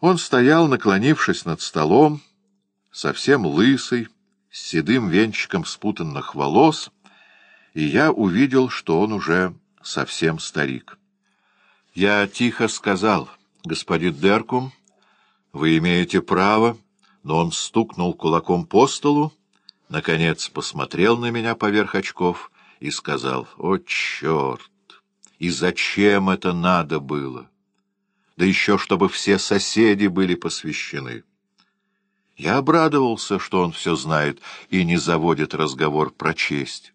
Он стоял, наклонившись над столом, совсем лысый, с седым венчиком спутанных волос, и я увидел, что он уже совсем старик. Я тихо сказал, господин Деркум, вы имеете право, но он стукнул кулаком по столу, наконец посмотрел на меня поверх очков и сказал, «О, черт! И зачем это надо было? Да еще чтобы все соседи были посвящены». Я обрадовался, что он все знает и не заводит разговор про честь.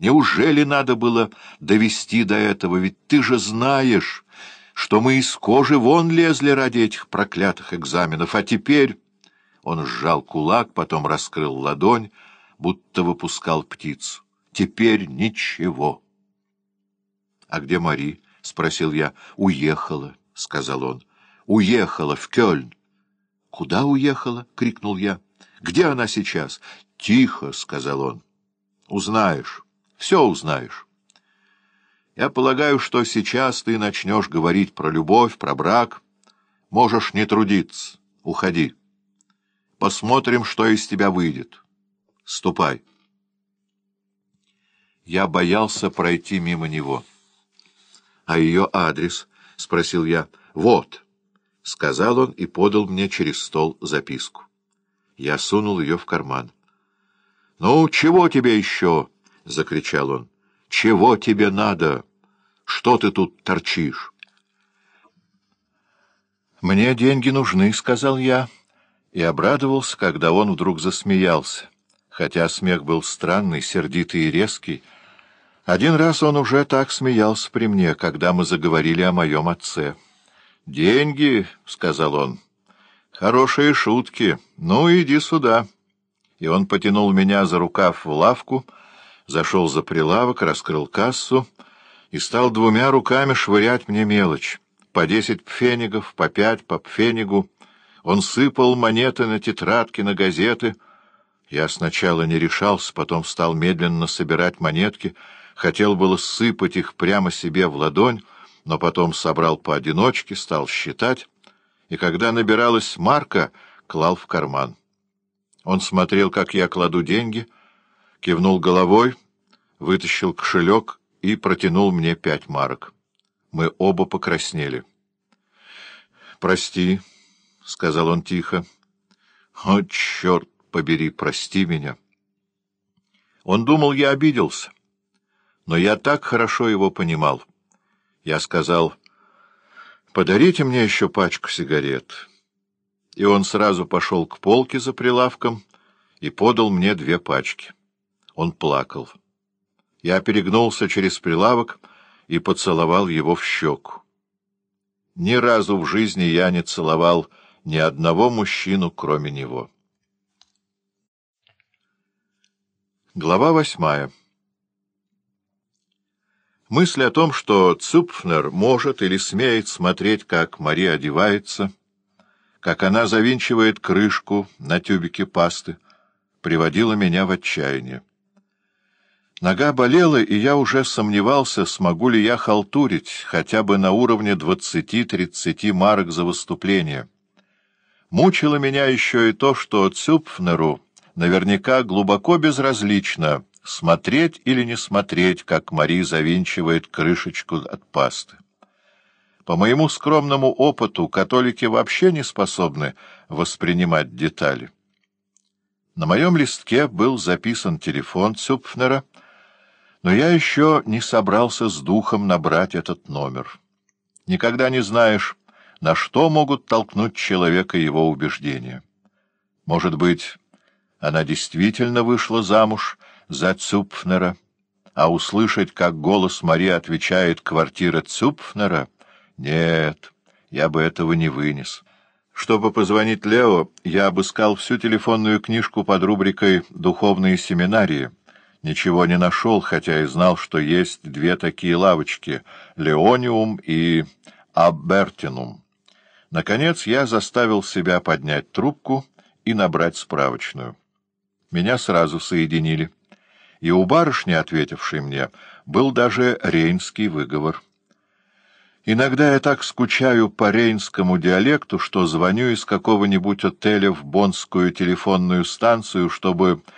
Неужели надо было довести до этого? Ведь ты же знаешь, что мы из кожи вон лезли ради этих проклятых экзаменов, а теперь... Он сжал кулак, потом раскрыл ладонь, будто выпускал птицу. Теперь ничего. — А где Мари? — спросил я. — Уехала, — сказал он. — Уехала в Кёльн. — Куда уехала? — крикнул я. — Где она сейчас? — Тихо, — сказал он. — Узнаешь. Все узнаешь. Я полагаю, что сейчас ты начнешь говорить про любовь, про брак. Можешь не трудиться. Уходи. Посмотрим, что из тебя выйдет. Ступай. Я боялся пройти мимо него. — А ее адрес? — спросил я. — Вот, — сказал он и подал мне через стол записку. Я сунул ее в карман. — Ну, чего тебе еще? — закричал он. — Чего тебе надо? Что ты тут торчишь? — Мне деньги нужны, — сказал я, и обрадовался, когда он вдруг засмеялся. Хотя смех был странный, сердитый и резкий, один раз он уже так смеялся при мне, когда мы заговорили о моем отце. «Деньги», — сказал он, — «хорошие шутки. Ну, иди сюда». И он потянул меня за рукав в лавку, зашел за прилавок, раскрыл кассу и стал двумя руками швырять мне мелочь. По десять пфенигов, по пять по пфенигу. Он сыпал монеты на тетрадки, на газеты. Я сначала не решался, потом стал медленно собирать монетки, хотел было сыпать их прямо себе в ладонь, но потом собрал поодиночке, стал считать, и когда набиралась марка, клал в карман. Он смотрел, как я кладу деньги, кивнул головой, вытащил кошелек и протянул мне пять марок. Мы оба покраснели. — Прости, —— сказал он тихо. — О, черт побери, прости меня. Он думал, я обиделся, но я так хорошо его понимал. Я сказал, — подарите мне еще пачку сигарет. И он сразу пошел к полке за прилавком и подал мне две пачки. Он плакал. Я перегнулся через прилавок и поцеловал его в щеку. Ни разу в жизни я не целовал ни одного мужчину, кроме него. Глава восьмая Мысль о том, что Цупфнер может или смеет смотреть, как Мария одевается, как она завинчивает крышку на тюбике пасты, приводила меня в отчаяние. Нога болела, и я уже сомневался, смогу ли я халтурить хотя бы на уровне двадцати-тридцати марок за выступление. Мучило меня еще и то, что Цюпфнеру наверняка глубоко безразлично, смотреть или не смотреть, как Мари завинчивает крышечку от пасты. По моему скромному опыту, католики вообще не способны воспринимать детали. На моем листке был записан телефон Цюпфнера, но я еще не собрался с духом набрать этот номер. Никогда не знаешь, на что могут толкнуть человека его убеждения. Может быть, она действительно вышла замуж за Цупфнера, а услышать, как голос Марии отвечает «квартира Цупфнера» — нет, я бы этого не вынес. Чтобы позвонить Лео, я обыскал всю телефонную книжку под рубрикой «Духовные семинарии». Ничего не нашел, хотя и знал, что есть две такие лавочки — «Леониум» и «Аббертинум». Наконец я заставил себя поднять трубку и набрать справочную. Меня сразу соединили. И у барышни, ответившей мне, был даже рейнский выговор. Иногда я так скучаю по рейнскому диалекту, что звоню из какого-нибудь отеля в боннскую телефонную станцию, чтобы